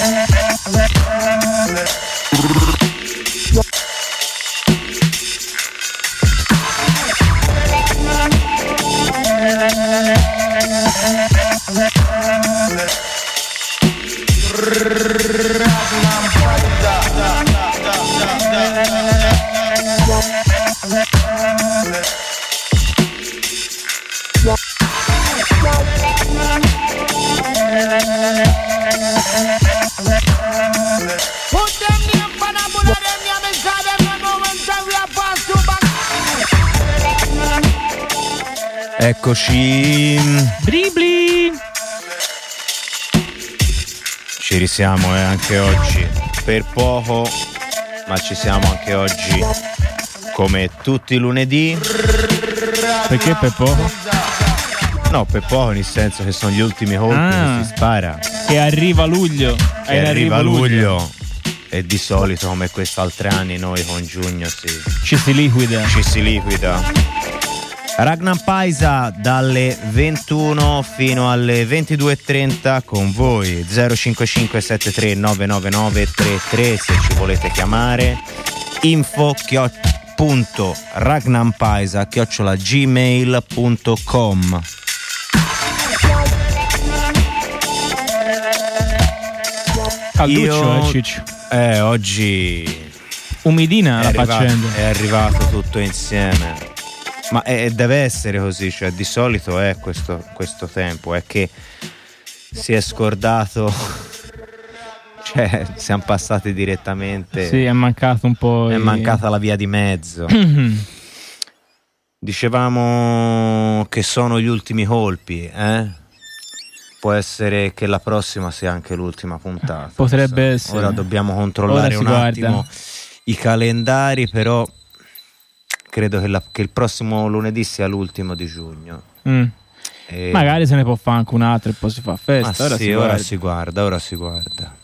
Yeah. Eccoci. Dribli! Ci risiamo eh, anche oggi. Per poco, ma ci siamo anche oggi. Come tutti i lunedì. Perché per poco? No, per poco, nel senso che sono gli ultimi colpi Ah. che si spara. Che arriva luglio. È E in arriva arrivo luglio. E di solito, come quest'altri anni, noi con giugno si, Ci si liquida. ci si liquida. Ragnar Paisa dalle 21 fino alle 22.30 con voi 055 73 999 33 se ci volete chiamare info punto ragnampaisa chiocciola gmail.com Calduccio, Io- eh, Ciccio. Eh, oggi Umidina è la arrivato, faccenda. è arrivato tutto insieme. Ma è- deve essere così, cioè di solito è questo, questo tempo, è che si è scordato, cioè siamo passati direttamente, Sì, è mancato un po'. è i- mancata la via di mezzo. Dicevamo che sono gli ultimi colpi, eh? Può essere che la prossima sia anche l'ultima puntata. Potrebbe Ora- essere. Ora dobbiamo controllare Ora un guarda. attimo i calendari, però credo che, la- che il prossimo lunedì sia l'ultimo di giugno. Mm. E- Magari se ne può fare anche un altro e poi si fa festa. ora sì, si ora guarda. si guarda, ora si guarda.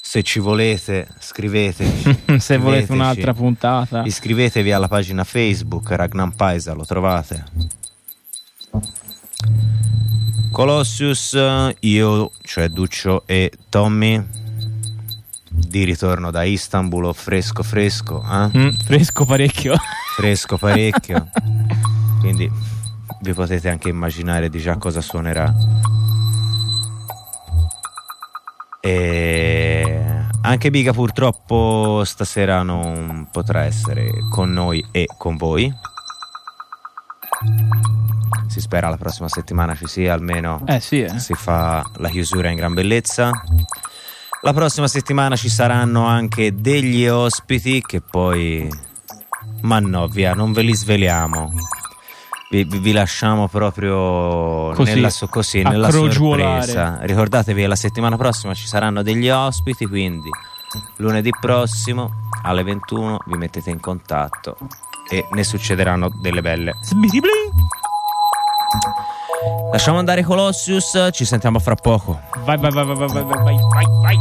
Se ci volete, scriveteci. se volete un'altra puntata. Iscrivetevi alla pagina Facebook Ragnar Paisa, lo trovate. Colossius, io, cioè Duccio e Tommy, di ritorno da Istanbul, fresco fresco, eh? Mm, fresco parecchio. fresco parecchio. Quindi vi potete anche immaginare di già cosa suonerà. E anche Biga purtroppo stasera non potrà essere con noi e con voi. Si spera la prossima settimana ci sia, almeno eh sì, eh. si fa la chiusura in gran bellezza. La prossima settimana ci saranno anche degli ospiti che poi... Ma no, via, non ve li sveliamo. Vi, vi- lasciamo proprio Così, nella, so- così, nella sorpresa. Ricordatevi la settimana prossima ci saranno degli ospiti, quindi lunedì prossimo alle 21 vi mettete in contatto e ne succederanno delle belle. Sbiribli. Lasciamo andare Colossius, ci sentiamo fra poco. Vai, vai, vai, vai, vai, vai, vai, vai. vai.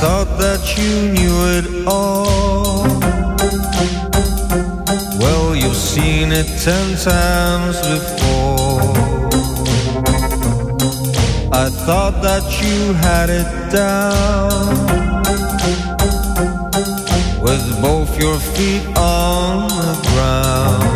Thought that you knew it all. Well, you've seen it ten times before. I thought that you had it down. With both your feet on the ground.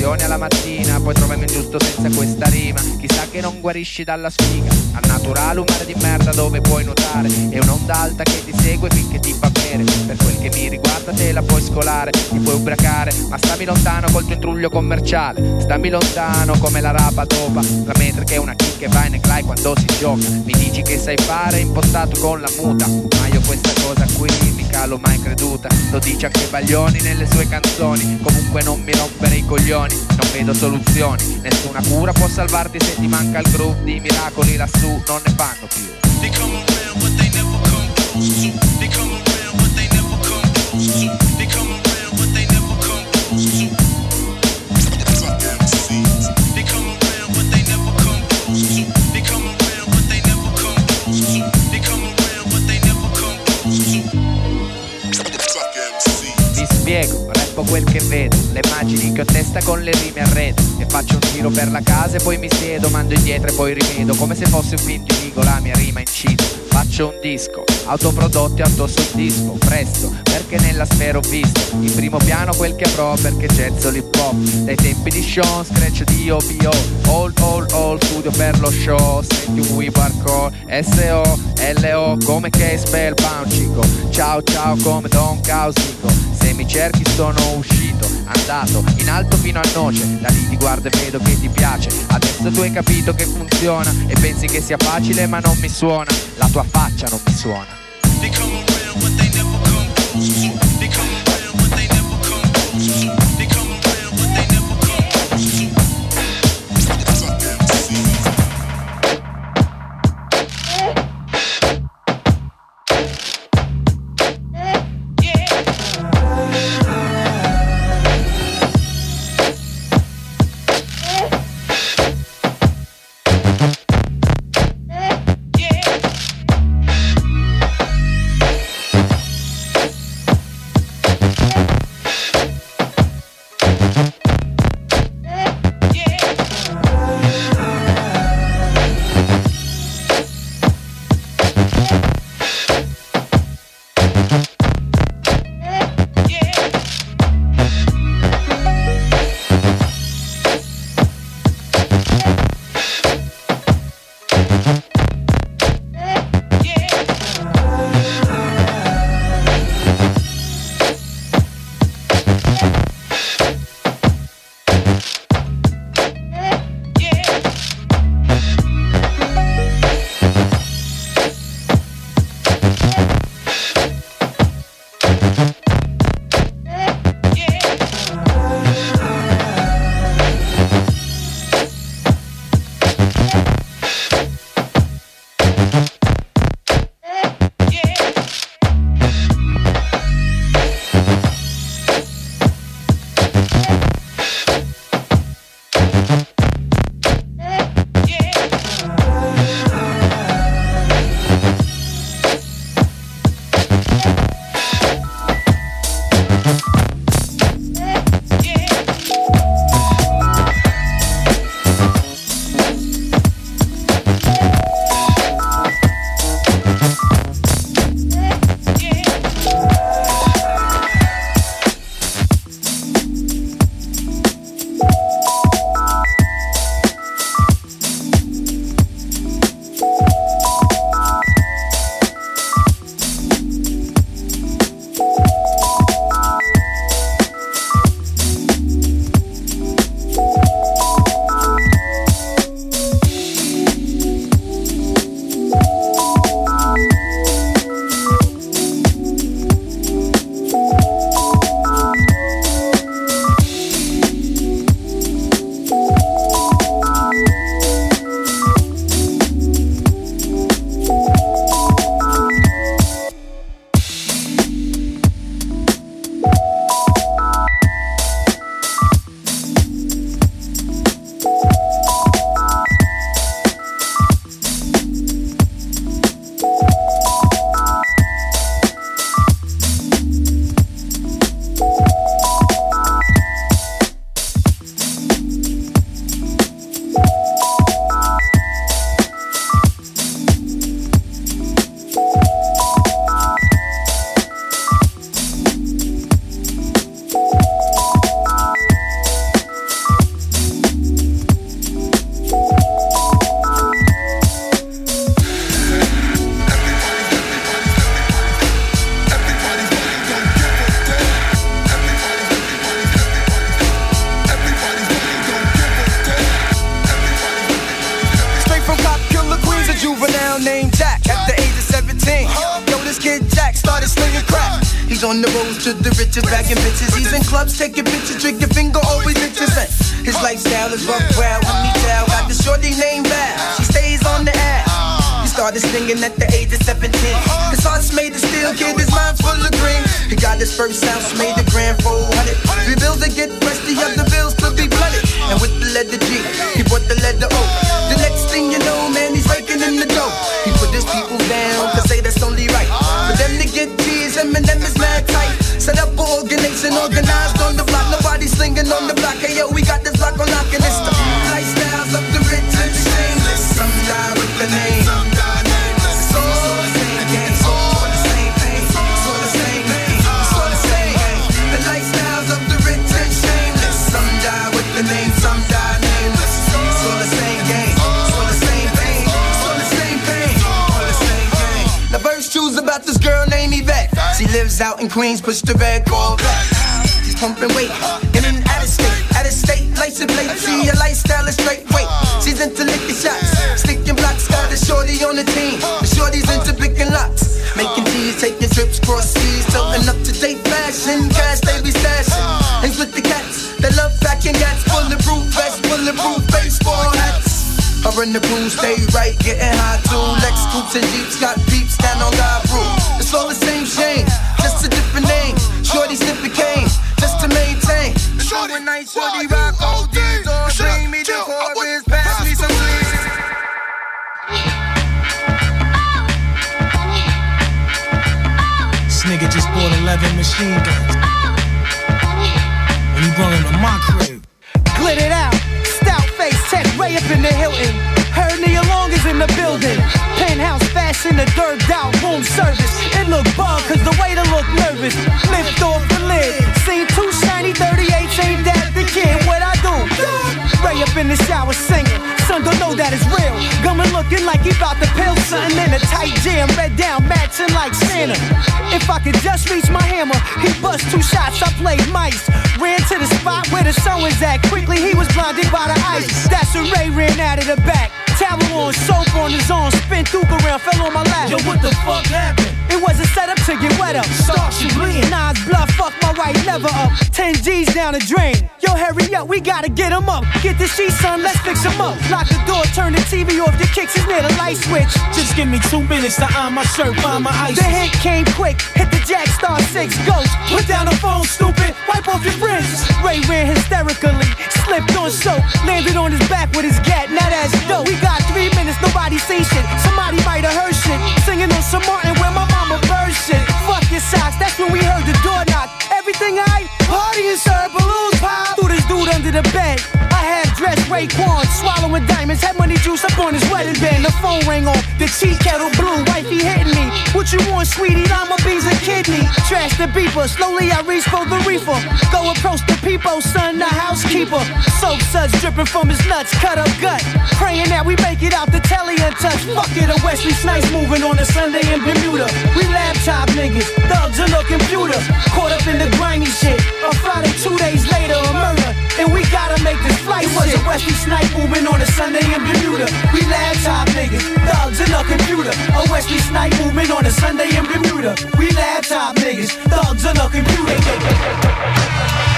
Colazione alla mattina, poi troviamo il giusto senza questa rima, chissà che non guarisci dalla sfiga, al naturale un mare di merda dove puoi nuotare, e un'onda alta che ti segue finché ti fa bere, per quel che mi riguarda te la puoi scolare, ti puoi ubriacare, ma stammi lontano col tuo intruglio commerciale, stammi lontano come la rapa topa, la metrica è una kick e vai nel clay quando si gioca, mi dici che sai fare impostato con la muta, ma io questa cosa qui mica l'ho mai creduta Lo dice anche Baglioni nelle sue canzoni. Comunque non mi rompere i coglioni Non vedo soluzioni. Nessuna cura può salvarti se ti manca il groove Di miracoli lassù non ne fanno più rappo quel che vedo. Le immagini che ho testa con le rime arredo. E faccio un giro per la casa e poi mi siedo Mando indietro e poi rivedo. Come se fosse un film di Vigo la mia rima incido Faccio un disco, autoprodotto e autosoddisfo Presto, perché nella sfera ho visto. In primo piano quel che avrò perché gezzo l'hip hop Dai tempi di Sean, scratch di OBO All, all, all, studio per lo show. Senti un whip hardcore S-O, L-O Come che spellbound chico Ciao ciao come Don Causico. Se mi cerchi sono uscito, andato in alto fino a noce. Da lì ti guardo e vedo che ti piace. Adesso tu hai capito che funziona E pensi che sia facile ma non mi suona. La tua faccia non mi suona Queens, push the red all back. She's pumping weight in an out of state, out of state, lights and plate. See your lifestyle is straight weight. She's into licking shots, sticking blocks. Got a shorty on the team. The shorty's into picking locks, making G's, taking trips cross seas, toting up to date fashion. Cash they be stashing. Hangs with the cats that love packing gats, bulletproof vests, bulletproof baseball hats. Her and the crew stay right, getting high too. Lex scoops and jeeps got peeps down on God rule. It's all the same shame, just a different name. Shorty sniffing cane, just to maintain. The summer night, shorty rock ODs or bring me the chorus, pass me some please. This nigga just bought 11 machine guns. And he brought them to my crib. Glittered out, stout face, check way up in the Hilton. Nia Long is in the building. Penthouse fashion, the dirt out, room service. It look bug, cause the waiter look nervous. Lift off the lid. Seen two shiny 38s, ain't that the kid? What I do? Ray up in the shower singing. Son don't know that it's real. Gummin looking like he bout to pill something in a tight jam. Red down, matching like Santa. If I could just reach my hammer, he bust two shots. I played mice. Ran to the spot where the sun was at. Quickly he was blinded by the ice. That's when Ray ran out of the back. Towel on, soap on his arm, spin Duke around, fell on my lap. Yo, what the fuck happened? It wasn't set up to get wet up. Starch and bleeding. Nas bluff, fuck my right lever up. 10 G's down the drain. Yo, hurry up, we gotta get him up. Get the sheets, son, let's fix him up. Lock the door, turn the TV off, the kicks is near the light switch. Just give me two minutes to iron my shirt, find my ice. The hit came quick, hit the jack star six, ghost. Put down the phone, stupid. Wipe off your friends. Ray ran hysterically, slipped on soap, landed on his back with his gat. Now that's dope. We got three minutes, nobody see shit. Somebody might have heard shit. Singing on some Martin where my mama bird shit. Fuck your socks, that's when we heard the door knock. Everything I party and serve balloons pop. Threw this dude under the bed. Dressed Raekwon, swallowing diamonds, had money juice up on his wedding band. The phone rang off, the tea kettle blue, wifey hitting me. What you want, sweetie? Lima beans and kidney. Trash the beeper, slowly I reach for the reefer. Go approach the people, son, the housekeeper. Soap suds dripping from his nuts, cut up gut. Praying that we make it out the telly untouched. Fuck it, a Wesley Snipes moving on a Sunday in Bermuda. We laptop niggas, thugs on the computer. Caught up in the grimy shit. A Friday, two days later, a murder. And we gotta make this flight a Wesley Snipe moving on a Sunday in Bermuda. We laptop niggas, thugs in the computer. A Wesley Snipe moving on a Sunday in Bermuda. We laptop niggas, thugs in the computer.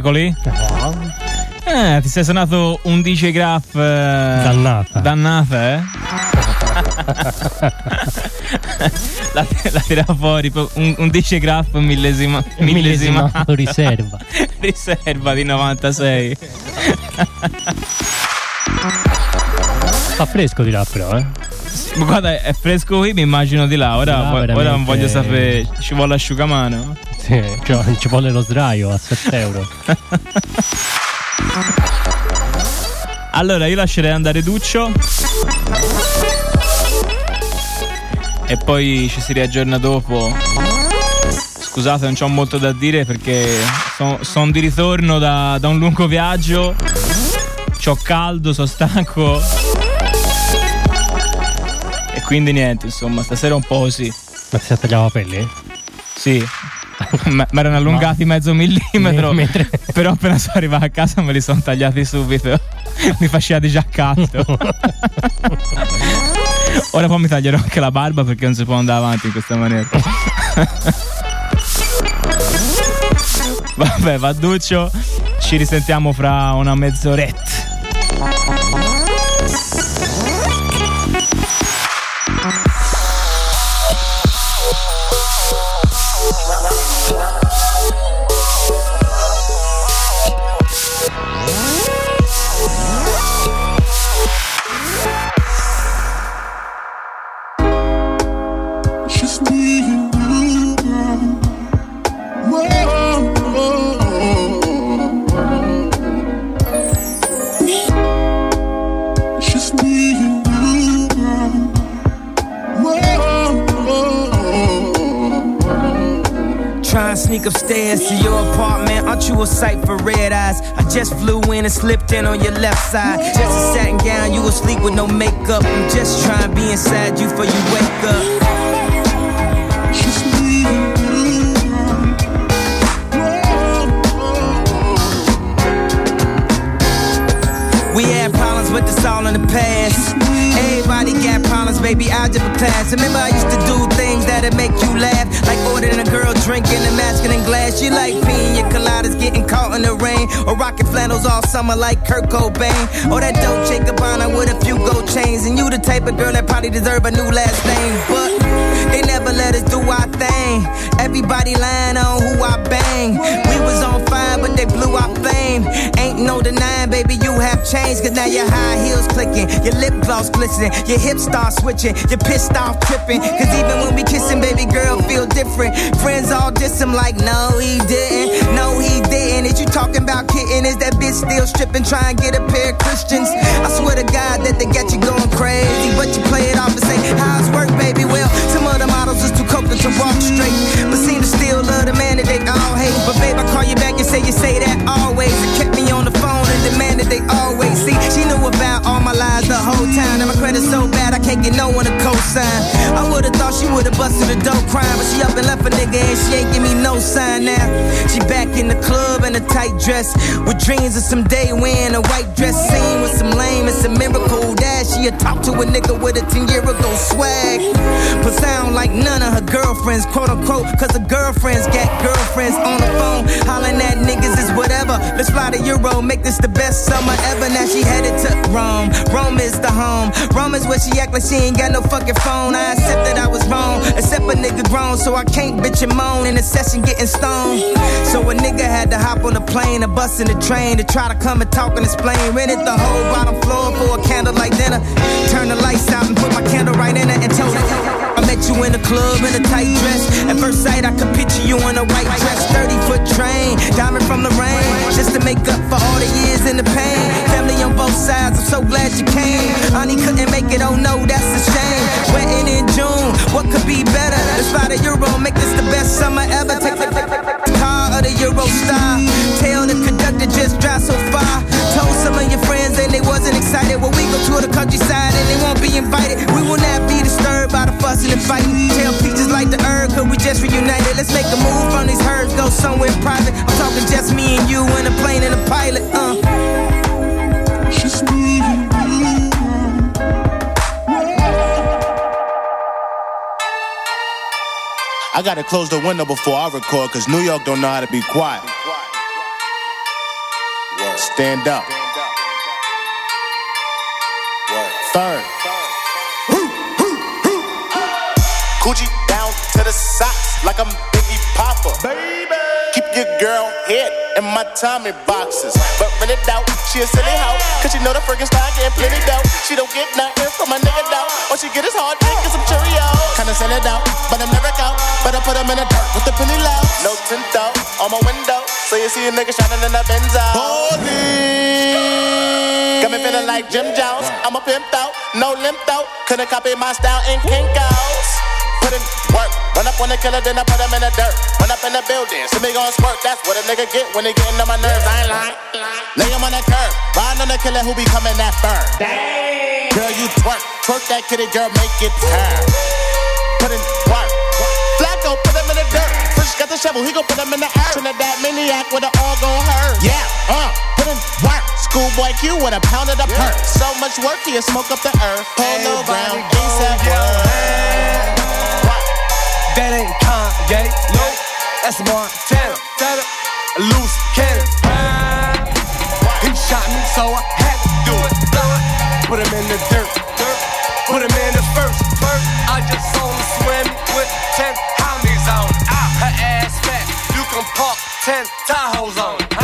Eccoli. Eh, ti sei suonato un DJ Graph. eh, Dannata. Dannata, eh? la, la tira fuori un, un DJ Graph millesima, millesima Millesimato riserva. riserva di 96. Fa fresco di là però, eh. Ma guarda, è fresco qui, mi immagino di là. Ora, là ora veramente- voglio sapere, ci vuole l'asciugamano? Sì, cioè, ci vuole lo sdraio a 7 euro. Allora, io lascerei andare Duccio. E poi ci si riaggiorna dopo. Scusate, non c'ho molto da dire perché sono di ritorno da, da un lungo viaggio. C'ho caldo, sono stanco. E quindi niente, insomma, stasera un po' così. Ma ti sei tagliato la pelle? Sì. Mi erano allungati mezzo millimetro. Mentre- Però appena sono arrivato a casa me li sono tagliati subito. mi faceva di già caldo. Ora poi mi taglierò anche la barba perché non si può andare avanti in questa maniera. Vabbè, Vadduccio, ci risentiamo fra una mezz'oretta. Sneak upstairs to your apartment. Aren't you a sight for red eyes? I just flew in and slipped in on your left side. Just a satin gown, you asleep with no makeup. I'm just trying to be inside you before you wake up. We had problems, but it's all in the past. Problems, baby. Algebra class. Remember, I used to do things that'd make you laugh, like ordering a girl drink in a masculine glass. You like pina coladas, getting caught in the rain, or rocking flannels all summer like Kurt Cobain, or that Dolce Gabbana with a few gold chains. And you the type of girl that probably deserve a new last name, but they never let us do our thing. Everybody lying on who I bang. We was on fire, but they blew our flame. Ain't no denying, baby, you have changed. Cause now your high heels clicking, your lip gloss glistening, your hips start switching, you're pissed off tripping. Cause even when we kissing, baby girl, feel different. Friends all diss him like, no, he didn't. No, he didn't. Is you talking about kitten? Is that bitch still stripping, trying to get a pair of Christians? I swear to God that they got you going crazy. But you play it off and say, how's work, baby? Well, some of the models is too coated to walk straight. But seem to still love the man that they all hate. But babe, I call you back and say you say that always. It kept me on and demanded they always see. She knew about all my lies the whole time. And my credit's so bad I can't get no one to co-sign. I would've thought she would've busted a dope crime, but she up and left a nigga and she ain't give me no sign now. She back in the club in a tight dress with dreams of some day wearing a white dress scene with some lame. It's a miracle that she had talked to a nigga with a 10 year ago swag. But sound like none of her girlfriends, quote unquote, cause her girlfriends got girlfriends on the phone. Hollering at niggas is whatever. Let's fly to Euro, make this the best summer ever. Now she headed to Rome. Rome is the home. Rome is where she act like she ain't got no fucking phone. I accept that I was wrong. Except a nigga grown, so I can't bitch and moan in a session getting stoned. So a nigga had to hop on a plane, a bus and a train to try to come and talk and explain. Rented the whole bottom floor for a candlelight dinner. Turn the lights out and put my candle right in it and told her. Met you in the club in a tight dress. At first sight, I could picture you in a white dress. 30 foot train, diamond from the rain. Just to make up for all the years in the pain. Family on both sides, I'm so glad you came. Honey couldn't make it, oh no, that's a shame. Wedding in June, what could be better? Let's fly to Euro, make this the best summer ever. Take the car of the Eurostar. Tell the conductor just drive so far. Told some of your friends and they wasn't excited. Well, we go to the countryside and they won't be invited. We will not be disturbed by the fussing and fighting. Tell peaches like the herb, cause we just reunited. Let's make a move from these herbs, go somewhere private. I'm talking just me and you in a plane and a pilot, uh. Just me and you, I gotta close the window before I record, cause New York don't know how to be quiet. Stand up. Third. Coochie down to the socks like I'm Biggie Poppa. Baby. Keep your girl head in my Tommy boxes. But really doubt she a silly hoe. Cause she know the friggin' style getting plenty dough. She don't get nothing from my nigga though. All she get is hard dick and some Cheerios. Kinda sell it out, but I'm never out. But I put them in the dirt with the penny low. No tint out on my window. So you see a nigga shining in the Benzo. Holy. Got me feeling like Jim Jones. I'm a pimp out, no limp out. Couldn't copy my style in Kinko's. Put in work. Run up on the killer, then I put him in the dirt. Run up in the building, see me gon' squirt. That's what a nigga get when he getting on my nerves. I ain't lying. Lay him on the curb. Ride on the killer who be coming that firm. Girl, you twerk. Twerk that kitty, girl, make it turn. Put in work. Flacko, put him in the dirt. Fresh got the shovel, he gon' put him in the earth. Trinidad maniac with an all gon' hurt. Yeah, uh, put in work. Schoolboy Q with a pound of the perk. So much work, he'll smoke up the earth. Polo Brown, ASAP. That ain't Kanye, no, that's Montana. A loose cannon. He shot me, so I had to do it. Put him in the dirt, put him in the first. I just saw him swim with ten homies on. Her ass fat, you can park ten Tahoes on.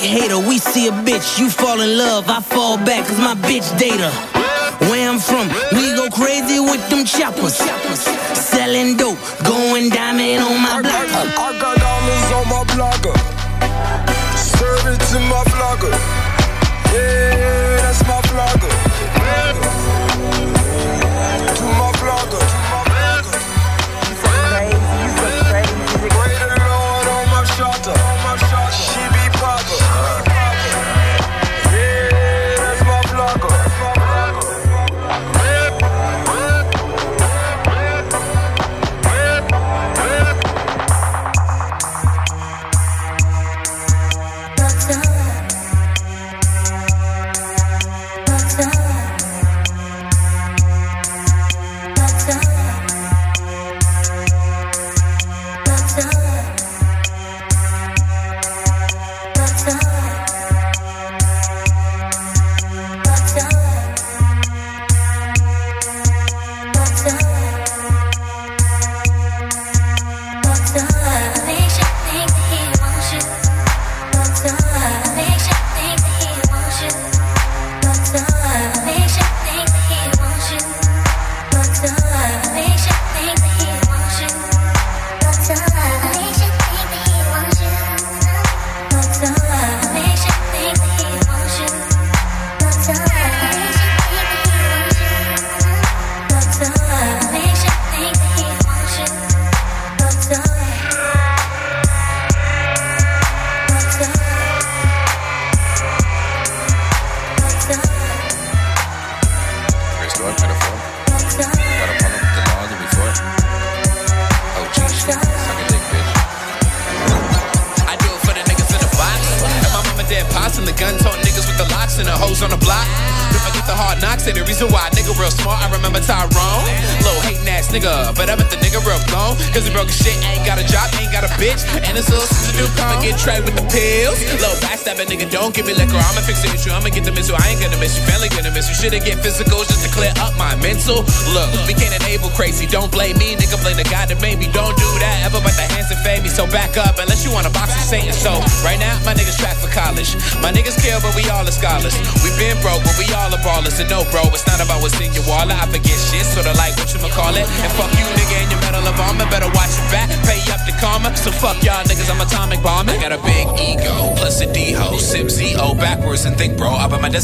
hater. We see a bitch, you fall in love, I fall back, cause my bitch data.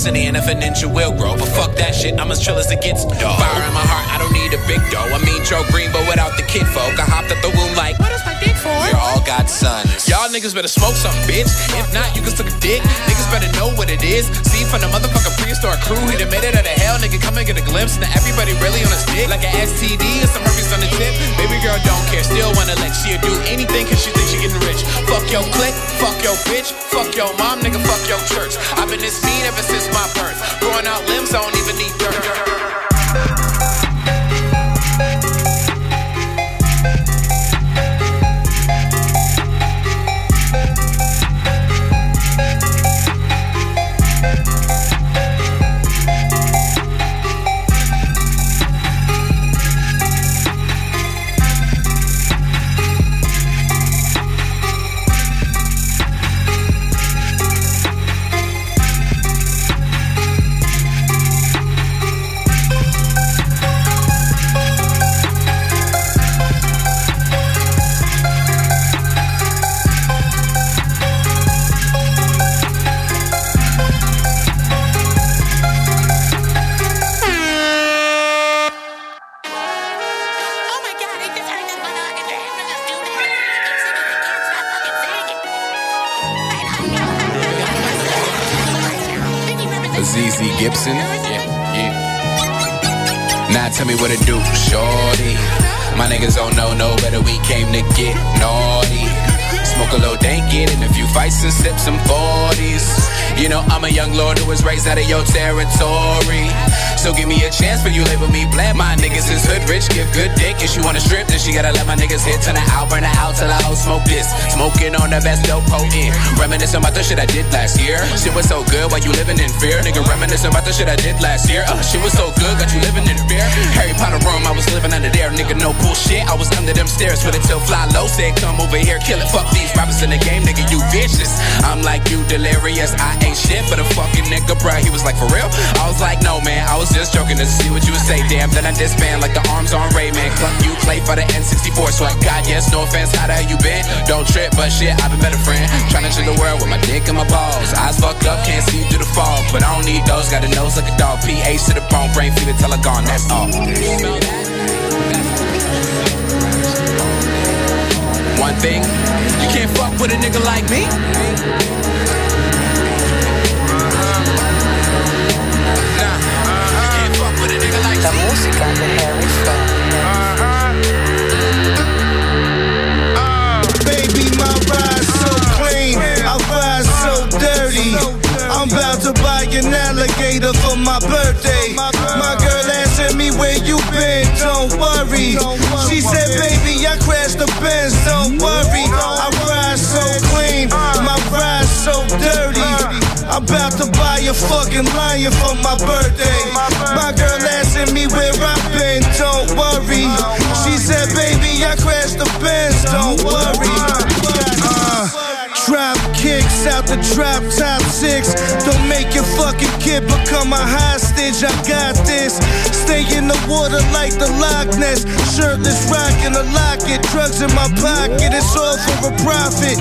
In and if a inch will grow. But fuck that shit, I'm as chill as it gets. Dog. Fire in my heart, I don't need a big dough. I mean Joe Green, but without the kid folk. I hopped out the womb like, what is my dick for? You all got sons. Y'all niggas better smoke some bitch. If not, you can suck a dick. Niggas better know what it is. See from the motherfucker prehistoric crew, he done made it out of hell. Nigga, come and get a glimpse. Now everybody really on his dick like an STD or some herpes on the tip. Baby girl don't care, still wanna let she do anything cause she thinks she getting rich. Fuck your clique your bitch, fuck your mom, nigga, fuck your church. I've been this mean ever since my birth. Growing out limbs, I don't even need dirt. Shit I did last year. Shit was so good while you living in fear. Nigga reminiscing about the shit I did last year. Was under them stairs with it till fly low. Said, come over here, kill it. Fuck these rappers in the game, nigga, you vicious. I'm like you, delirious. I ain't shit but a fucking nigga, bruh. He was like, for real? I was like, no, man. I was just joking to see what you would say. Damn, then I disband like the arms on Rayman. Cluck, you play for the N64, so I got yes, no offense. How the hell you been? Don't trip, but shit, I've been better friend. Trying to change the world with my dick and my balls. Eyes fucked up, can't see through the fog. But I don't need those, got a nose like a dog. PH to the bone, brain it till I gone, that's all. One thing, you can't fuck with a nigga like me. Nah, you can't fuck with a nigga like La música de Harry uh-huh. Uh-huh. Baby, my uh-huh. ride so clean, I ride so dirty. I'm about to buy an alligator for my birthday. My girl asking me where you been, don't worry. About to buy a fucking lion for my birthday. My girl asking me where I've been, don't worry. She said, out the drop top six. Don't make your fucking kid become a hostage. I got this. Stay in the water like the Loch Ness. Shirtless rockin' a locket. Drugs in my pocket. It's all for a profit.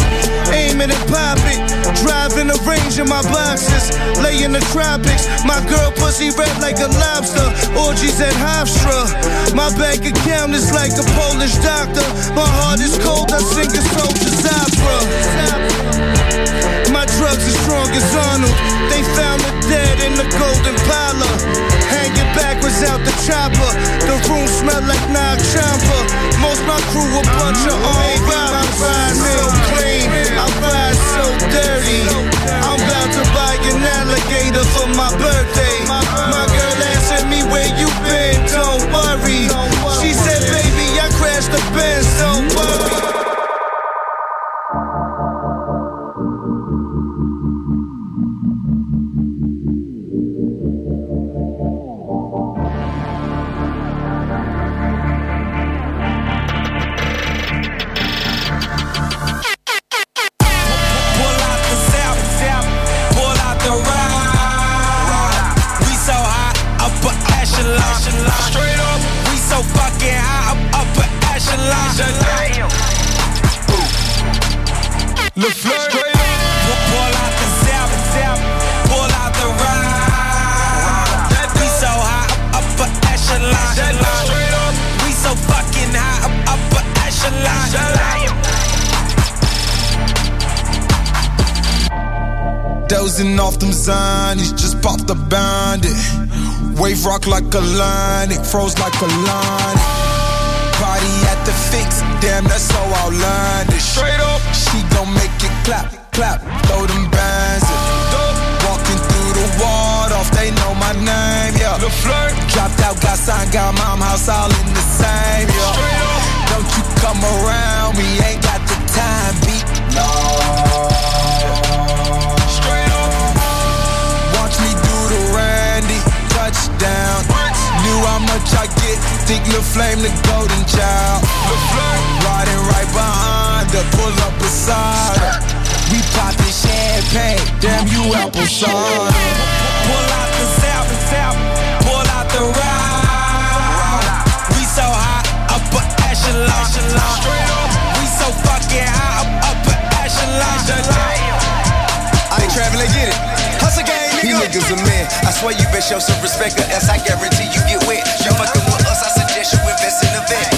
Aim it and pop it. Driving the range in my boxes. Lay in the tropics. My girl pussy red like a lobster. Orgies at Hofstra. My bank account is like a Polish doctor. My heart is cold. I sing a soldier's opera. My drugs are strong as Arnold. They found her dead in the golden parlor. Hanging backwards out the chopper. The room smelled like Nag Champa. Most my crew a bunch of armed robbers. I ride so clean, I ride so dirty. I'm about to buy an alligator for my birthday. My girl asking me where you been, don't worry. She said, baby, I crashed the Benz, don't worry. Straight up, we so fucking high, up, upper echelon. La Flame, straight up. Pull out the south, south, pull out the ride. We so high, upper echelon. Straight up, we so fucking high, up, upper echelon. Dozing off them zonies, just popped the bandit. Wave rock like a line, it froze like a line. Party at the fix, damn, that's so outlandish. Straight up, she gon' make it clap, clap, throw them bands in. Walking through the ward off, they know my name, yeah. The flirt, dropped out, got signed, got mom house all in the same, yeah. Don't you come around me, ain't got the time, beat. No. Touchdown. Knew how much I get. Think La Flame the golden child. Riding right behind her, pull up beside her. We poppin' champagne, damn you apple cider. Pull out the south, south, pull out the ride. We so high, upper echelon. Up, we so fucking high, up, upper echelon. I ain't traveling, get it. Hustle gang, nigga. You niggas a man. I swear you best show some respect, or else I guarantee you get wet. You fucking with us, I suggest you invest in a vet.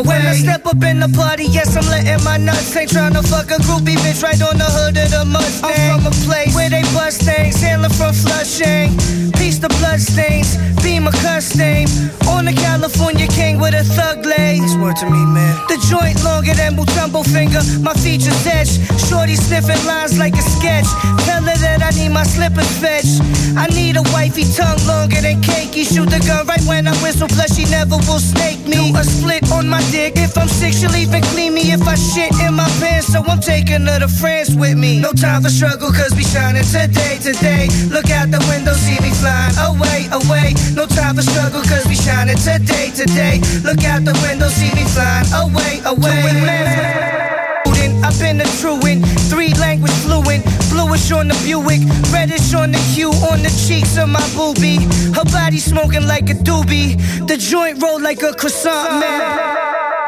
Away, I step up in the party, yes, I'm letting my nuts hang. Tryna fuck a groupie bitch right on the hood of the Mustang. I'm from a place where they bust things, hailing from Flushing. Piece the bloodstains, beam a cuss stain. On the California king with a thug lace. Word to me, man. The joint longer than Mutombo finger, my features etched. Shorty sniffing lines like a sketch. Tell her that I need my slippers fetched. I need a wifey tongue longer than cakey. Shoot the gun right when I whistle, plus she never will snake me. Do a split on my dick. If I'm sick, she'll even clean me if I shit in my pants. So I'm taking her to France with me. No time for struggle, cause we shining today, today. Look out the window, see me flying away, away. No time for struggle, cause we shining today, today. Look out the window, see me flying away, away. I've been a truant, three language fluent, bluish on the Buick, reddish on the hue on the cheeks of my boobie. Her body smoking like a doobie, the joint roll like a croissant, man.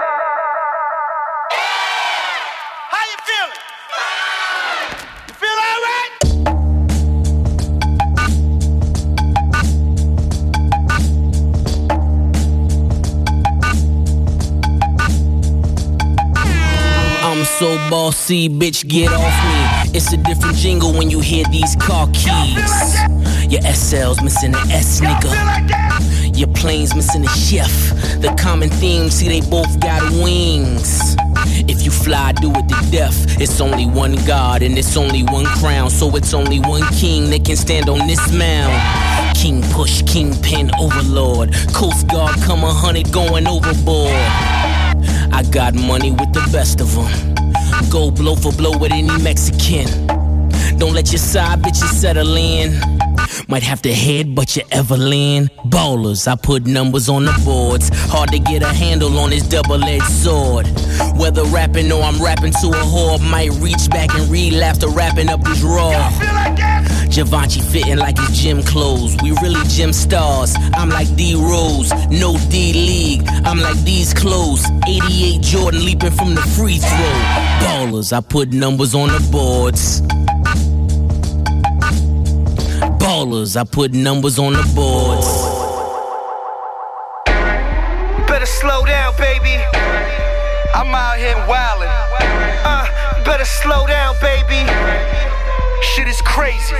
So bossy, bitch, get off me. It's a different jingle when you hear these car keys. Your SL's missing an S, nigga. Your plane's missing a chef. The common theme, see, they both got wings. If you fly, do it to death. It's only one God and it's only one crown. So it's only one king that can stand on this mound. King push, kingpin, overlord. Coast Guard come a hundred going overboard. I got money with the best of them. Go blow for blow with any Mexican. Don't let your side bitches settle in. Might have to head, but you ever Evelyn. Ballers, I put numbers on the boards. Hard to get a handle on this double edged sword. Whether rapping or I'm rapping to a whore, might reach back and relapse to wrapping up this raw. Givenchy fitting like his gym clothes. We really gym stars. I'm like D Rose, no D League. I'm like these clothes. 88 Jordan leaping from the free throw. Ballers, I put numbers on the boards. Ballers, I put numbers on the boards. Better slow down, baby. I'm out here wildin'. Uh, better slow down, baby. Shit is crazy.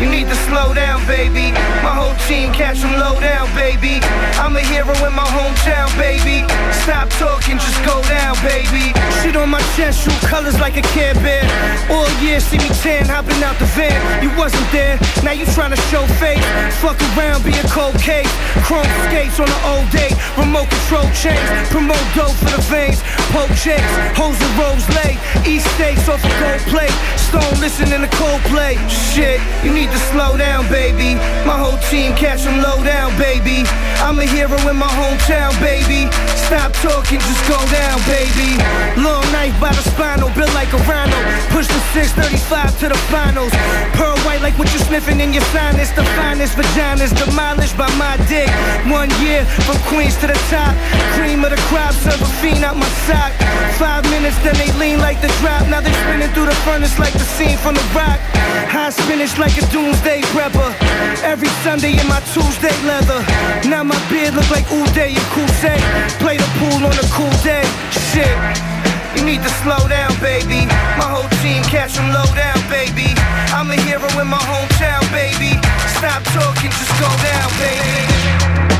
You need to slow down, baby. My whole team catch 'em low down, baby. I'm a hero in my hometown, baby. Stop talking, just go down, baby. On my chest, shoot colors like a Care Bear. All year, see me tan, hopping out the van. You wasn't there, now you tryna show face. Fuck around, be a cold case. Chrome skates on an old day. Remote control chains, promote dough for the veins. Poke checks, hoes and rose lay. East states off a gold plate. Stone listening to Coldplay. Shit, you need to slow down, baby. My whole team catch 'em low down, baby. I'm a hero in my hometown, baby. Stop talking, just go down, baby. Long knife by the spinal, built like a rhino. Push the 635 to the finals. Pearl white like what you sniffing in your sinus. The finest vaginas demolished by my dick. One year from Queens to the top. Cream of the crop, serve a fiend out my sock. Five minutes, then they lean like the drop. Now they spinning through the furnace like the scene from the rock. High spinach like a doomsday prepper. Every Sunday in my Tuesday leather. Now my beard look like Uday and Qusay. Play the pool on a cool day. Shit. You need to slow down, baby. My whole team catch them low down, baby. I'm a hero in my hometown, baby. Stop talking, just go down, baby.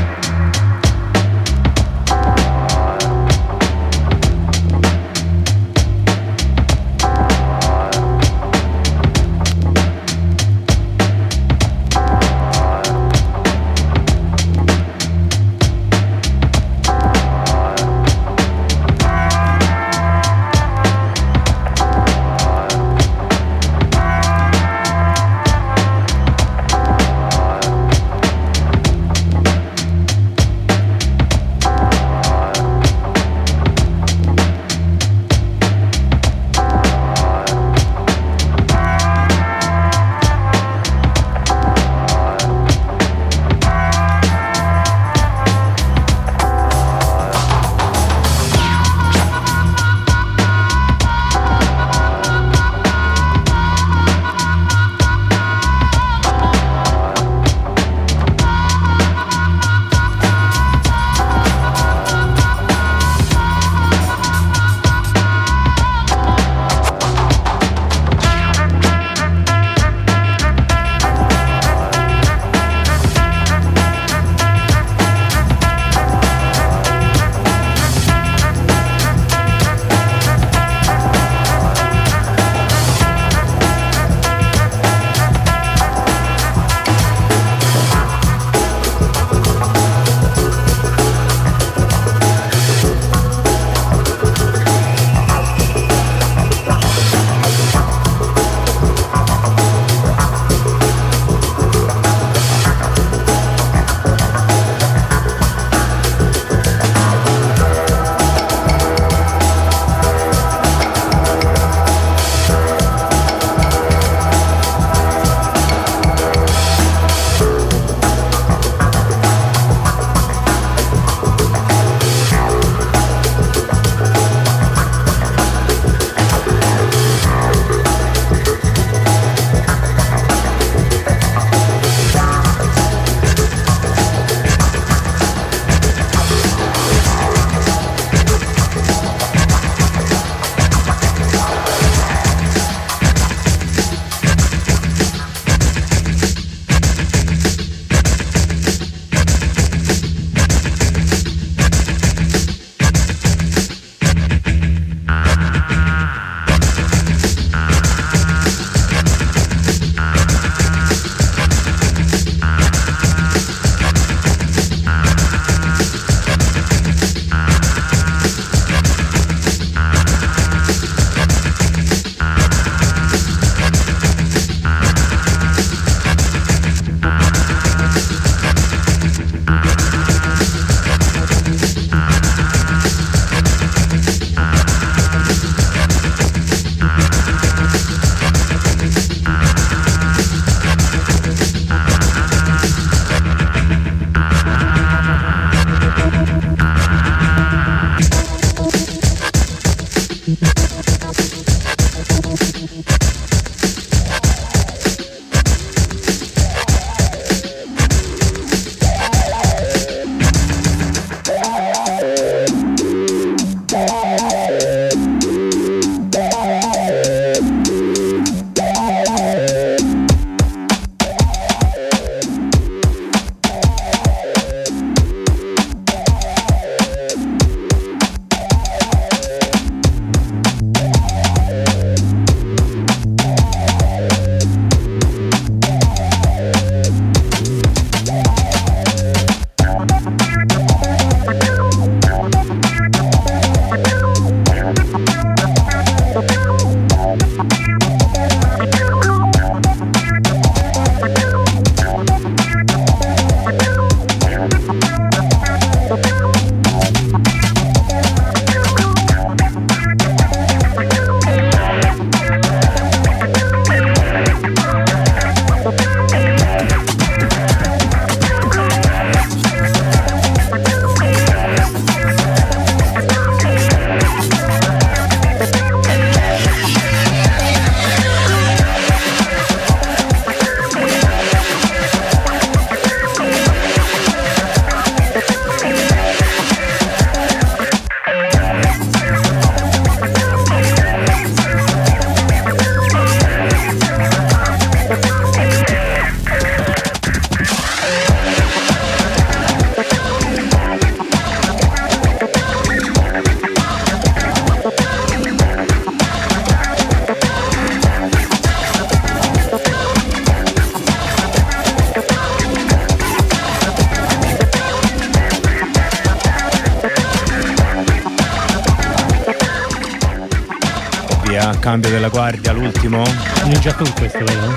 L'ultimo? Ninja tu questo, vero?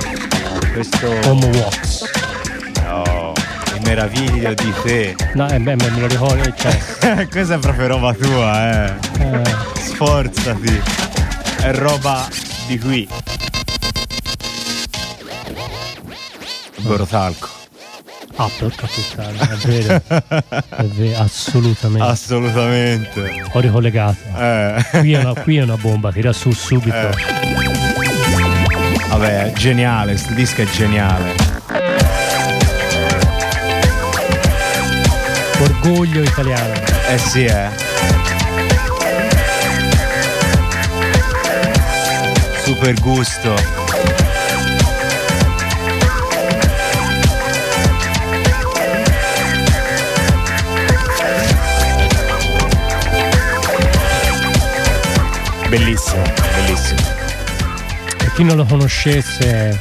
Questo. Home Walks. No, mi meraviglio di te. No, eh, beh, me lo ricordo, cioè, Questa è proprio roba tua, eh. eh, Sforzati. È roba di qui. Borotalco. ah, porca puttana, è vero, è vero, assolutamente. Assolutamente. Ho ricollegato. Eh. Qui è una, qui è una bomba, tira su subito. Eh. Vabbè, geniale, sto disco è geniale. Orgoglio italiano. Eh sì, eh. Super gusto. Bellissimo, bellissimo. Chi non lo conoscesse,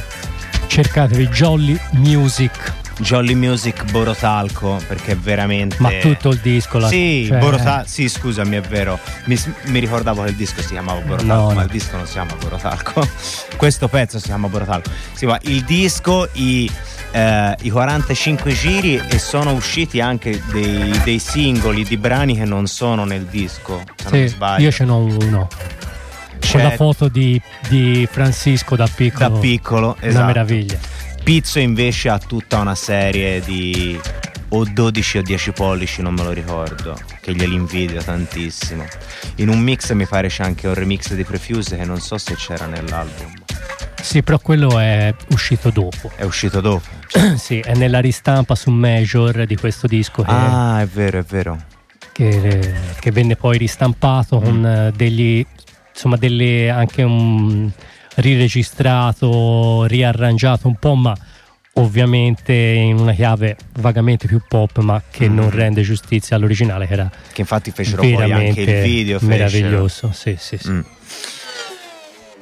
cercatevi Jolly Music. Jolly Music Borotalco perché veramente Ma tutto il disco la Sì, cioè- Borotal- sì, scusami, è vero. Mi, mi ricordavo che il disco si chiamava Borotalco, No, ma il disco non si chiama Borotalco. Questo pezzo si chiama Borotalco. Sì, ma il disco, i, eh, i 45 giri e sono usciti anche dei, dei singoli di brani che non sono nel disco. Se non Sì, sbaglio. io ce n'ho uno. C'è- Con la foto di, di Francisco da piccolo. da piccolo, Una esatto. meraviglia. Pizzo invece ha tutta una serie di o 12 o 10 pollici, non me lo ricordo, che glieli invidio tantissimo. In un mix mi pare c'è anche un remix di Prefuse che non so se c'era nell'album. Sì, però quello è uscito dopo. È uscito dopo. sì, è nella ristampa su Major di questo disco che, Ah, è vero, è vero. che- che venne poi ristampato con eh, degli insomma delle anche un riregistrato, riarrangiato un po', ma ovviamente in una chiave vagamente più pop, ma che Mm. non rende giustizia all'originale, che era Che infatti fecero poi anche il video. meraviglioso. Sì, sì, sì. Mm.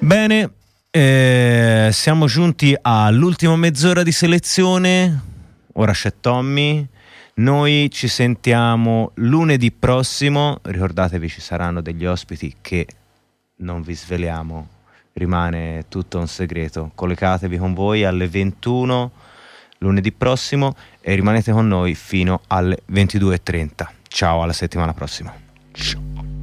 Bene, eh, siamo giunti all'ultima mezz'ora di selezione. Ora c'è Tommy. Noi ci sentiamo lunedì prossimo. Ricordatevi, ci saranno degli ospiti che non vi sveliamo. Rimane tutto un segreto. Collegatevi con voi alle 21 lunedì prossimo e rimanete con noi fino alle 22.30. Ciao, alla settimana prossima. Mecnunum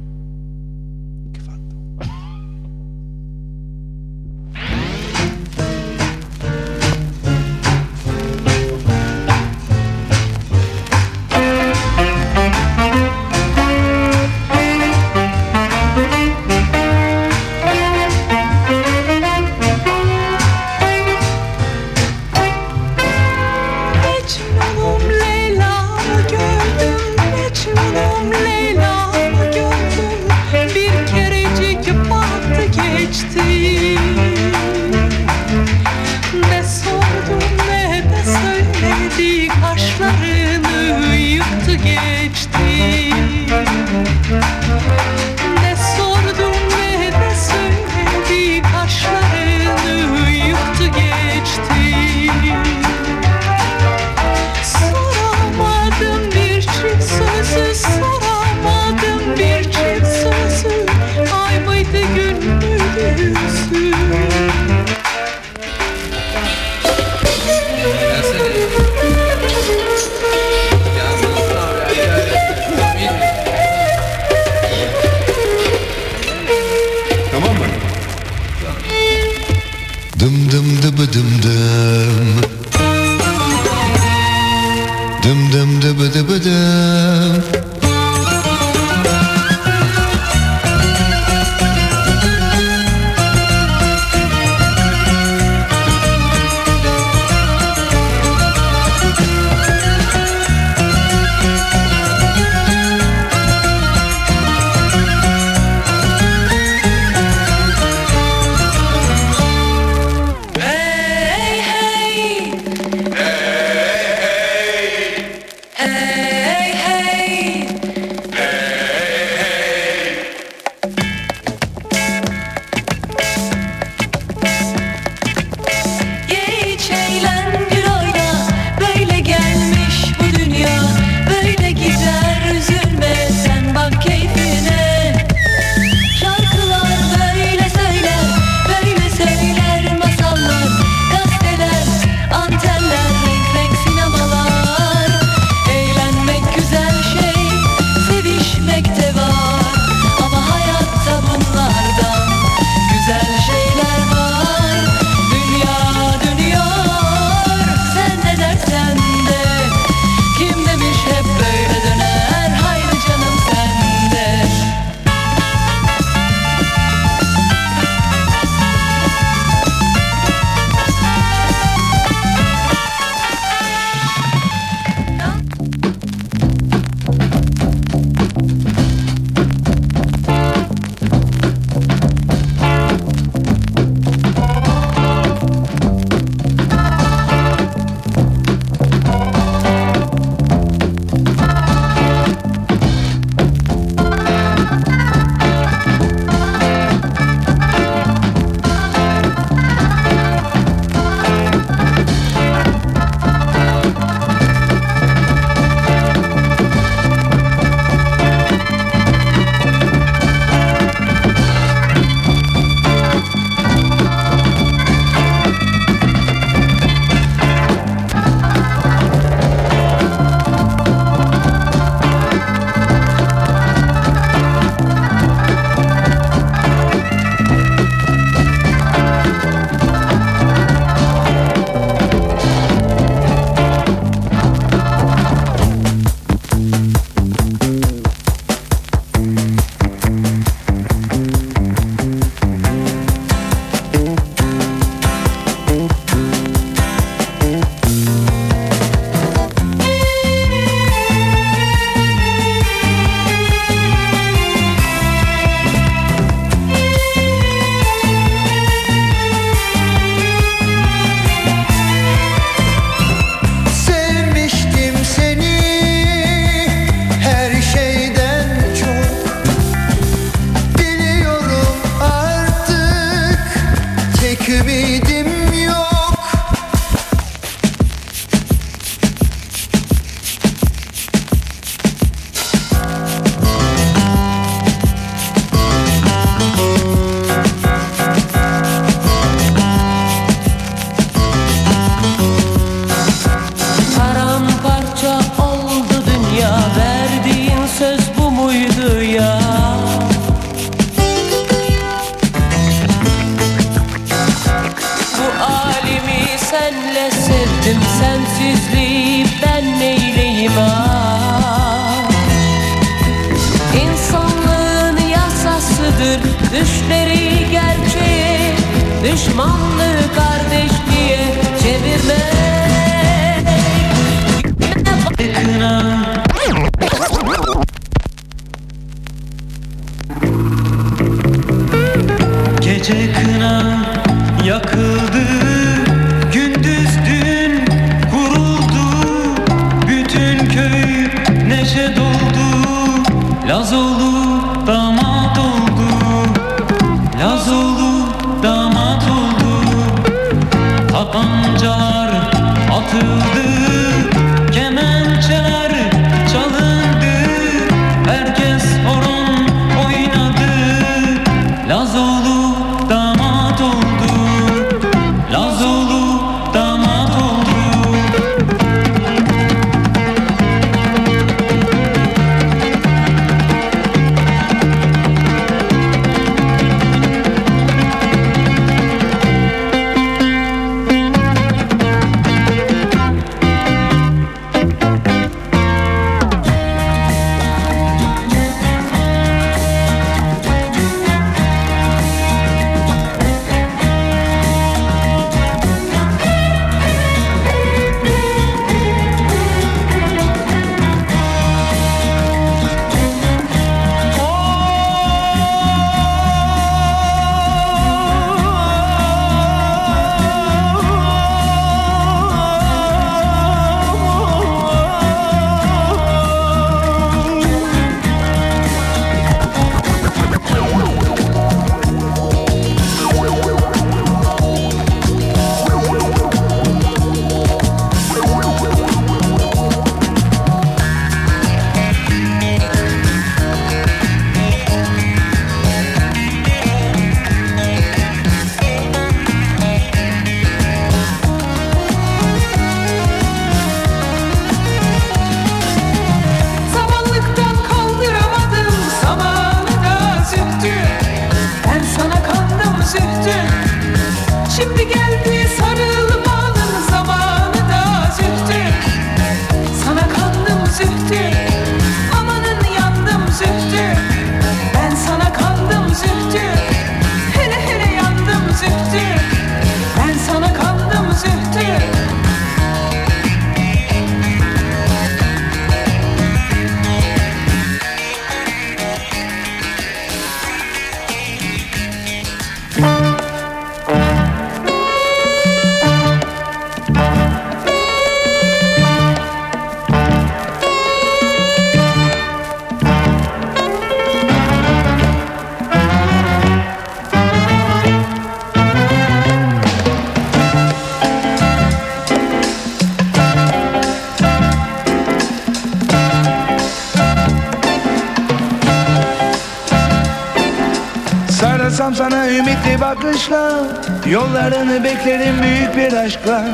bir aşkla.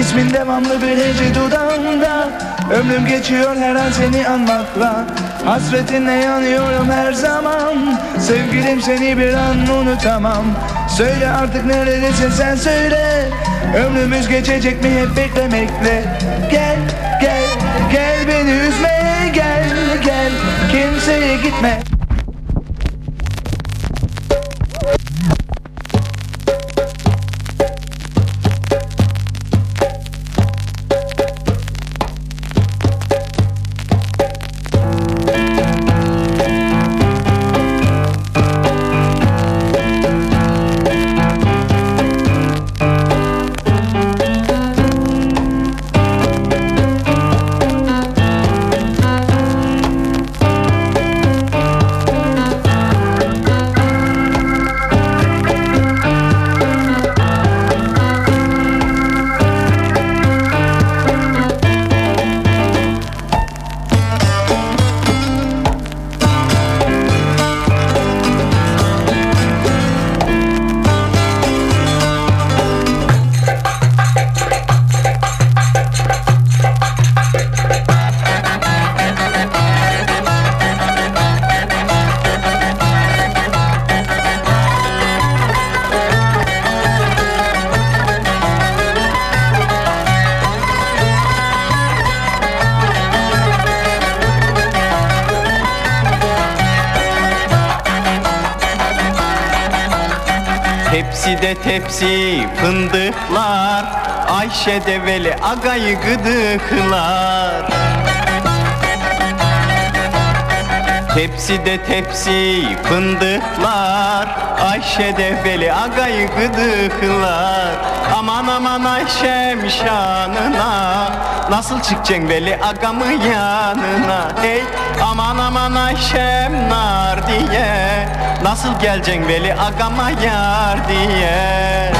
İsmin devamlı bir hece dudağımda. Ömrüm geçiyor her an seni anmakla. Hasretinle yanıyorum her zaman. Sevgilim seni bir an unutamam. Söyle artık neredesin sen söyle. Ömrümüz geçecek mi hep beklemekle? Gel gel gel beni üzme gel gel. Kimseye gitme. Tepside tepsi fındıklar. Ayşe develi agayı gıdıklar. Tepside tepsi fındıklar. Ayşe de veli agayı gıdıklar. Aman aman Ayşem şanına. Nasıl çıkacaksın veli agamın yanına? Hey aman aman Ayşem nar diye. Nasıl geleceksin veli agama yar diye?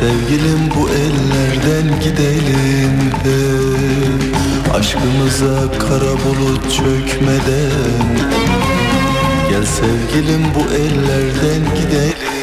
Sevgilim bu ellerden gidelim hep Aşkımıza kara bulut çökmeden. Gel sevgilim bu ellerden gidelim.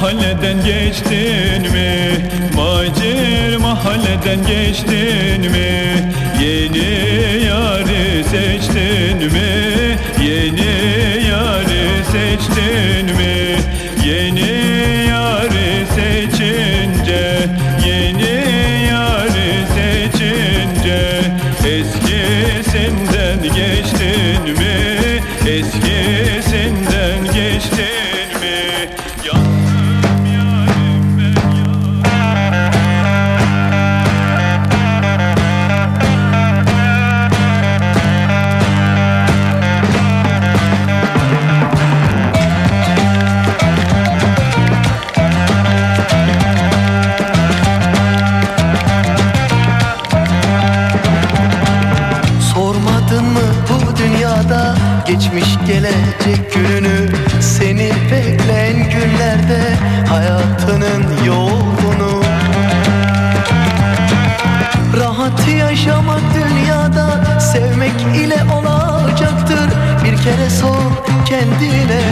mahalleden geçtin mi? Macir mahalleden geçtin mi? Yeni yarı seçtin mi? Yeni yarı seçtin mi? Yeni kendine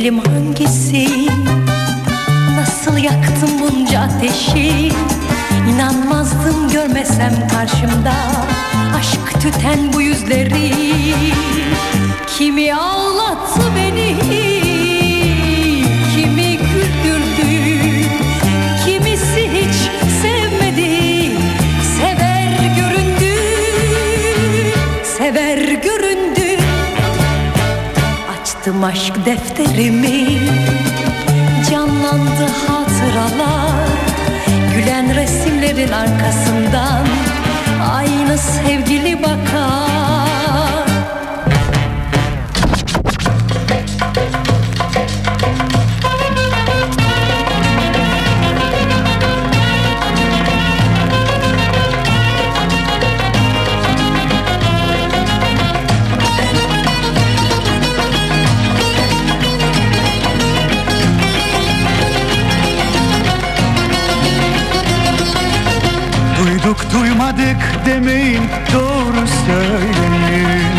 sevgilim hangisi? Nasıl yaktım bunca ateşi? İnanmazdım görmesem karşımda Aşk tüten bu yüzleri. Kimi ağlattı beni Açtım aşk defterimi Canlandı hatıralar. Gülen resimlerin arkasından Aynı sevgili bakar demeyin doğru söyleyin.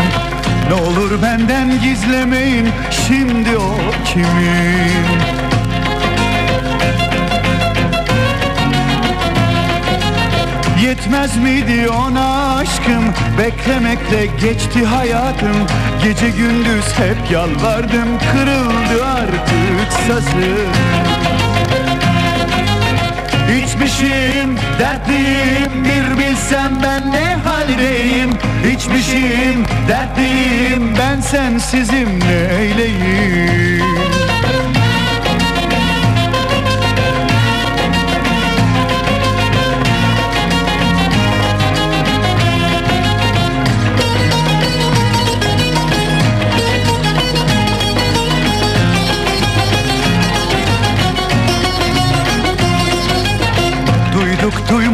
Ne olur benden gizlemeyin şimdi o kimin? Yetmez miydi ona aşkım? Beklemekle geçti hayatım. Gece gündüz hep yalvardım Kırıldı artık sazım İçmişim dertliyim bir bilsem ben ne haldeyim? İçmişim dertliyim ben sensizim neyleyim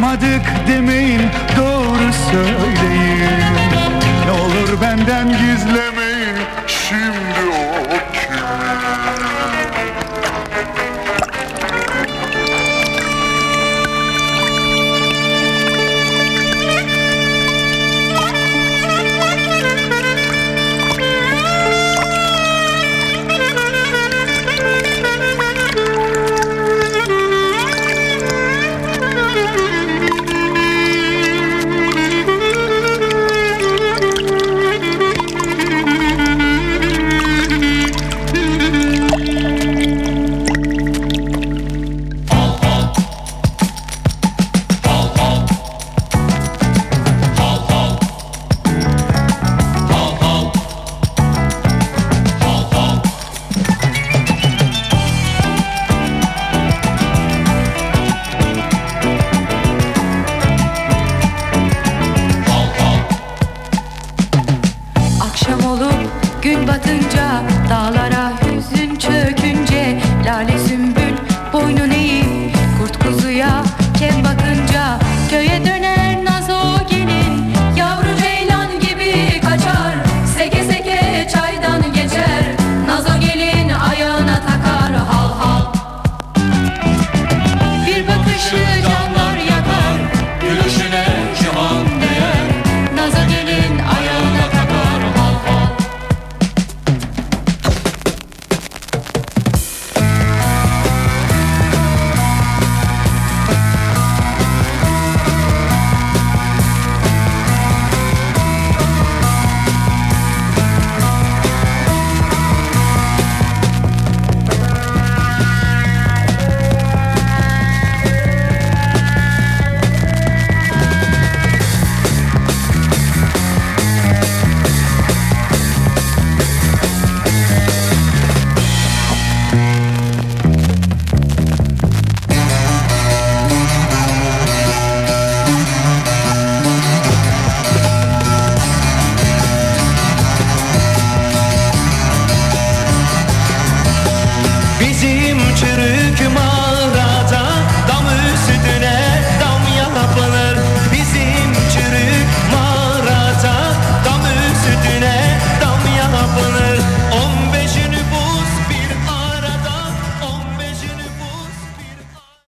yapmadık demeyin doğru söyleyin. Ne olur benden gizlemeyin